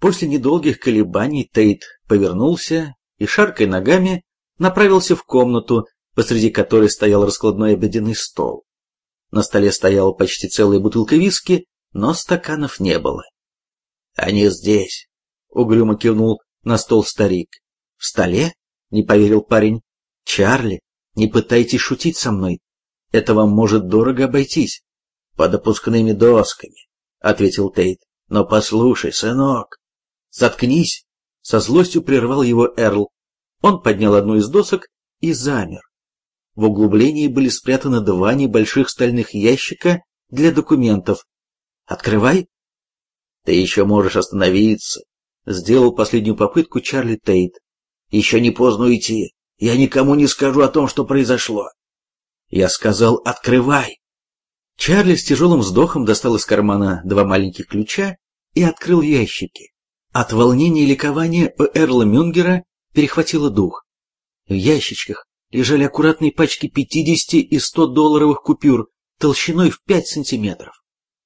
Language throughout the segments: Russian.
После недолгих колебаний Тейт повернулся и, шаркой ногами, направился в комнату, посреди которой стоял раскладной обеденный стол. На столе стояла почти целая бутылка виски, но стаканов не было. «Они здесь», — угрюмо кивнул на стол старик. «В столе?» — не поверил парень. «Чарли, не пытайтесь шутить со мной. Это вам может дорого обойтись». «Под опускными досками», — ответил Тейт. «Но послушай, сынок». «Заткнись!» — со злостью прервал его Эрл. Он поднял одну из досок и замер. В углублении были спрятаны два небольших стальных ящика для документов. «Открывай!» «Ты еще можешь остановиться!» Сделал последнюю попытку Чарли Тейт. «Еще не поздно уйти. Я никому не скажу о том, что произошло». Я сказал «открывай!» Чарли с тяжелым вздохом достал из кармана два маленьких ключа и открыл ящики. От волнения и ликования у Эрла Мюнгера перехватило дух. В ящичках лежали аккуратные пачки 50 и 100 долларовых купюр толщиной в 5 сантиметров.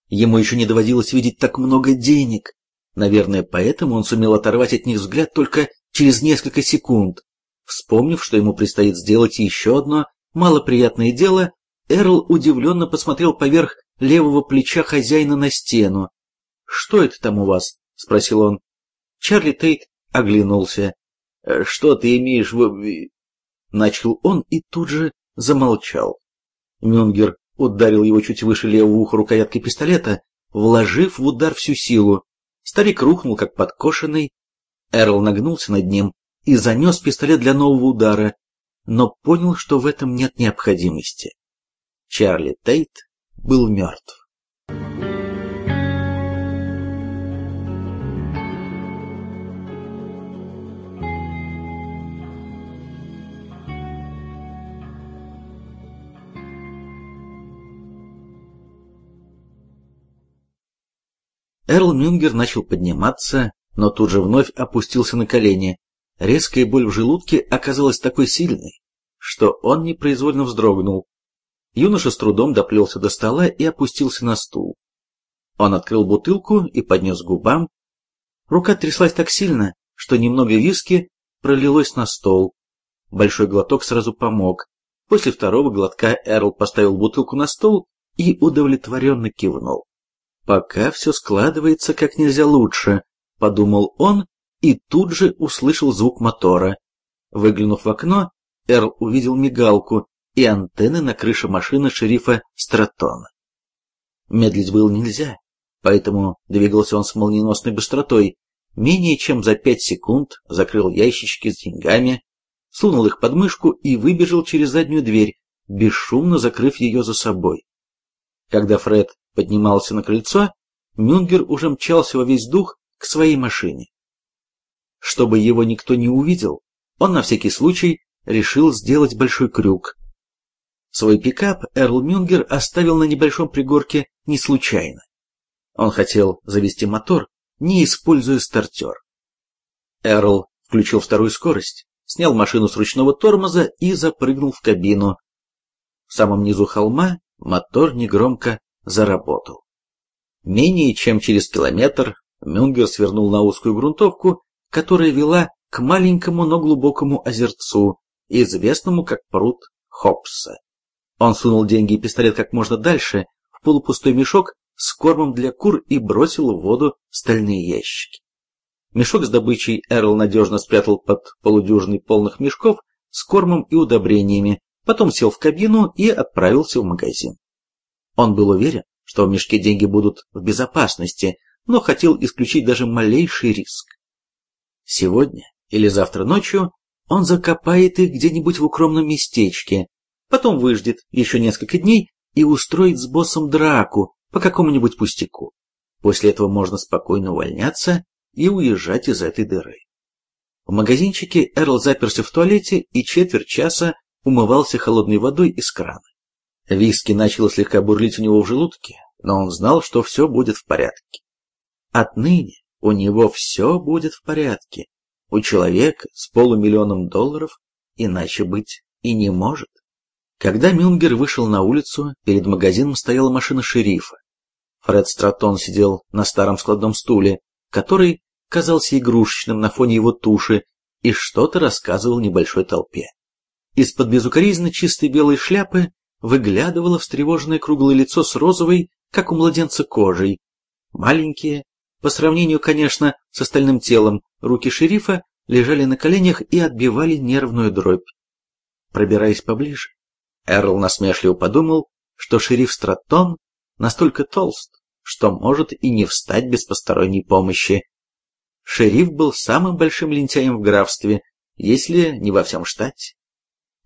Ему еще не доводилось видеть так много денег. Наверное, поэтому он сумел оторвать от них взгляд только через несколько секунд. Вспомнив, что ему предстоит сделать еще одно малоприятное дело, Эрл удивленно посмотрел поверх левого плеча хозяина на стену. «Что это там у вас?» — спросил он. Чарли Тейт оглянулся. «Что ты имеешь в...» Начал он и тут же замолчал. Мюнгер ударил его чуть выше левого уха рукояткой пистолета, вложив в удар всю силу. Старик рухнул, как подкошенный. Эрл нагнулся над ним и занес пистолет для нового удара, но понял, что в этом нет необходимости. Чарли Тейт был мертв. Эрл Мюнгер начал подниматься, но тут же вновь опустился на колени. Резкая боль в желудке оказалась такой сильной, что он непроизвольно вздрогнул. Юноша с трудом доплелся до стола и опустился на стул. Он открыл бутылку и поднес к губам. Рука тряслась так сильно, что немного виски пролилось на стол. Большой глоток сразу помог. После второго глотка Эрл поставил бутылку на стол и удовлетворенно кивнул. «Пока все складывается как нельзя лучше», — подумал он и тут же услышал звук мотора. Выглянув в окно, Эрл увидел мигалку и антенны на крыше машины шерифа Стратона. Медлить было нельзя, поэтому двигался он с молниеносной быстротой. Менее чем за пять секунд закрыл ящички с деньгами, сунул их под мышку и выбежал через заднюю дверь, бесшумно закрыв ее за собой. Когда Фред поднимался на крыльцо, Мюнгер уже мчался во весь дух к своей машине. Чтобы его никто не увидел, он на всякий случай решил сделать большой крюк. Свой пикап Эрл Мюнгер оставил на небольшом пригорке не случайно. Он хотел завести мотор, не используя стартер. Эрл включил вторую скорость, снял машину с ручного тормоза и запрыгнул в кабину. В самом низу холма мотор негромко заработал. Менее чем через километр Мюнгер свернул на узкую грунтовку, которая вела к маленькому, но глубокому озерцу, известному как пруд Хопса. Он сунул деньги и пистолет как можно дальше в полупустой мешок с кормом для кур и бросил в воду стальные ящики. Мешок с добычей Эрл надежно спрятал под полудюжиной полных мешков с кормом и удобрениями, потом сел в кабину и отправился в магазин. Он был уверен, что в мешке деньги будут в безопасности, но хотел исключить даже малейший риск. Сегодня или завтра ночью он закопает их где-нибудь в укромном местечке, потом выждет еще несколько дней и устроит с боссом драку по какому-нибудь пустяку. После этого можно спокойно увольняться и уезжать из этой дыры. В магазинчике Эрл заперся в туалете и четверть часа умывался холодной водой из крана. Виски начало слегка бурлить у него в желудке, но он знал, что все будет в порядке. Отныне у него все будет в порядке. У человека с полумиллионом долларов иначе быть и не может. Когда Мюнгер вышел на улицу, перед магазином стояла машина шерифа. Фред Стратон сидел на старом складном стуле, который казался игрушечным на фоне его туши и что-то рассказывал небольшой толпе. Из-под безукоризненно чистой белой шляпы выглядывало встревоженное круглое лицо с розовой, как у младенца, кожей. Маленькие, по сравнению, конечно, с остальным телом, руки шерифа лежали на коленях и отбивали нервную дробь. Пробираясь поближе, Эрл насмешливо подумал, что шериф Страттон настолько толст, что может и не встать без посторонней помощи. Шериф был самым большим лентяем в графстве, если не во всем штате.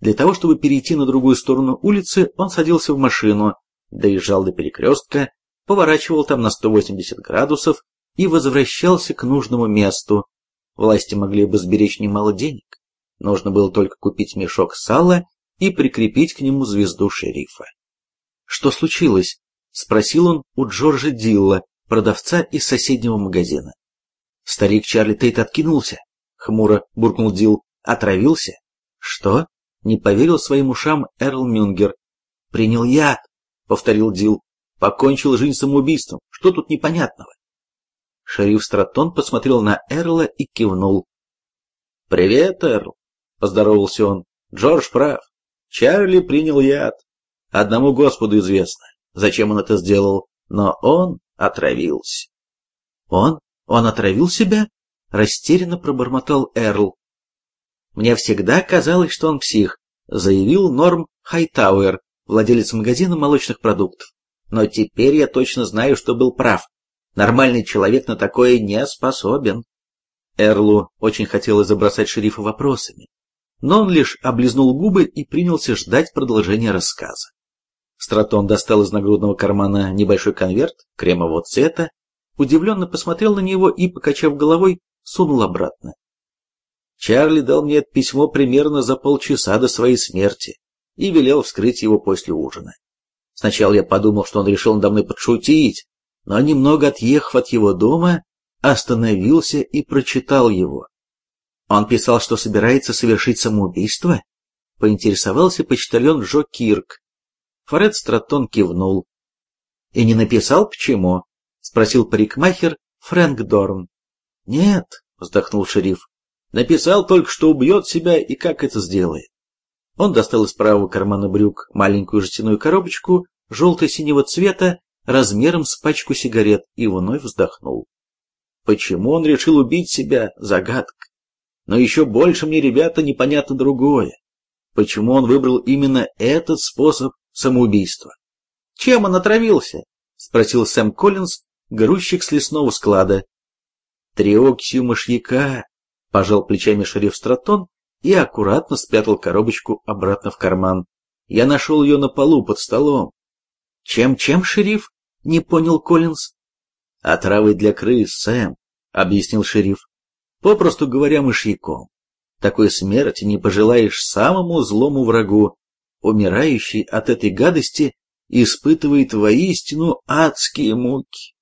Для того, чтобы перейти на другую сторону улицы, он садился в машину, доезжал до перекрестка, поворачивал там на 180 градусов и возвращался к нужному месту. Власти могли бы сберечь немало денег. Нужно было только купить мешок сала и прикрепить к нему звезду шерифа. «Что случилось?» — спросил он у Джорджа Дилла, продавца из соседнего магазина. Старик Чарли Тейт откинулся, хмуро буркнул Дилл. Отравился? Что? Не поверил своим ушам Эрл Мюнгер. Принял яд, повторил Дилл. Покончил жизнь самоубийством. Что тут непонятного? Шериф Стратон посмотрел на Эрла и кивнул. «Привет, Эрл!» — поздоровался он. «Джордж прав. Чарли принял яд. Одному Господу известно, зачем он это сделал, но он отравился». «Он? Он отравил себя?» — растерянно пробормотал Эрл. «Мне всегда казалось, что он псих», — заявил Норм Хайтауэр, владелец магазина молочных продуктов. «Но теперь я точно знаю, что был прав. Нормальный человек на такое не способен». Эрлу очень хотелось забросать шерифа вопросами, но он лишь облизнул губы и принялся ждать продолжения рассказа. Стратон достал из нагрудного кармана небольшой конверт кремового цвета, удивленно посмотрел на него и, покачав головой, сунул обратно. Чарли дал мне это письмо примерно за полчаса до своей смерти и велел вскрыть его после ужина. Сначала я подумал, что он решил надо мной подшутить, но немного отъехав от его дома, остановился и прочитал его. Он писал, что собирается совершить самоубийство? Поинтересовался почтальон Джо Кирк. Фред Стратон кивнул. И не написал почему? Спросил парикмахер Фрэнк Дорн. Нет, вздохнул шериф. Написал только, что убьет себя и как это сделает. Он достал из правого кармана брюк маленькую жестяную коробочку желто-синего цвета размером с пачку сигарет и вновь вздохнул. Почему он решил убить себя, загадка. Но еще больше мне, ребята, непонятно другое. Почему он выбрал именно этот способ самоубийства? Чем он отравился? Спросил Сэм Коллинз, грузчик с лесного склада. Триоксию мышьяка, пожал плечами шериф Стратон и аккуратно спрятал коробочку обратно в карман. Я нашел ее на полу под столом. Чем-чем, шериф? Не понял Коллинз. «Отравой для крыс, Сэм», — объяснил шериф. «Попросту говоря, мышьяком. Такой смерти не пожелаешь самому злому врагу. Умирающий от этой гадости испытывает воистину адские муки».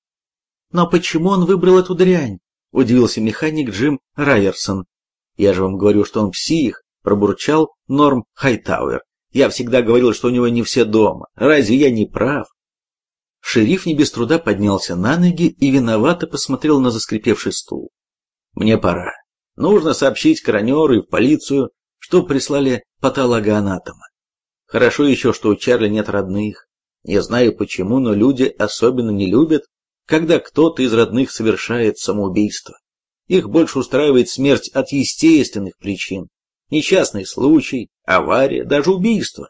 «Но почему он выбрал эту дрянь?» — удивился механик Джим Райерсон. «Я же вам говорю, что он псих», — пробурчал Норм Хайтауэр. «Я всегда говорил, что у него не все дома. Разве я не прав?» Шериф не без труда поднялся на ноги и виновато посмотрел на заскрипевший стул. «Мне пора. Нужно сообщить коронеру и в полицию, что прислали патологоанатома. Хорошо еще, что у Чарли нет родных. Не знаю почему, но люди особенно не любят, когда кто-то из родных совершает самоубийство. Их больше устраивает смерть от естественных причин. Несчастный случай, авария, даже убийство.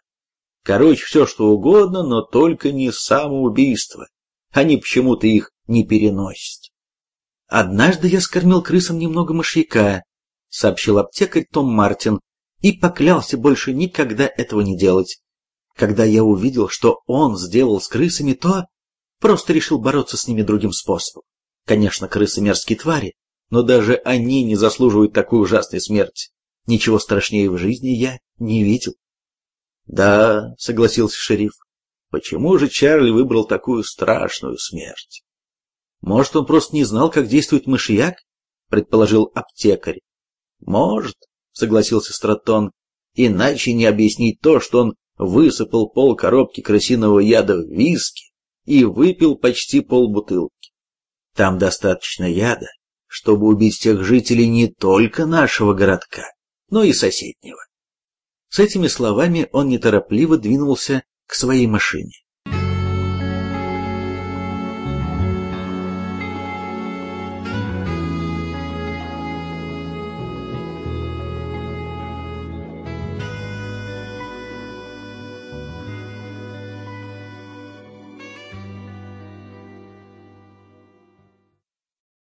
Короче, все что угодно, но только не самоубийство. Они почему-то их не переносят. «Однажды я скормил крысам немного мышьяка», — сообщил аптекарь Том Мартин, и поклялся больше никогда этого не делать. Когда я увидел, что он сделал с крысами, то просто решил бороться с ними другим способом. Конечно, крысы мерзкие твари, но даже они не заслуживают такой ужасной смерти. Ничего страшнее в жизни я не видел. Да, согласился шериф. Почему же Чарли выбрал такую страшную смерть? Может, он просто не знал, как действует мышьяк? Предположил аптекарь. Может, согласился Стратон. Иначе не объяснить то, что он высыпал пол коробки крысиного яда в виски и выпил почти полбутылки. Там достаточно яда, чтобы убить всех жителей не только нашего городка, но и соседнего. С этими словами он неторопливо двинулся к своей машине.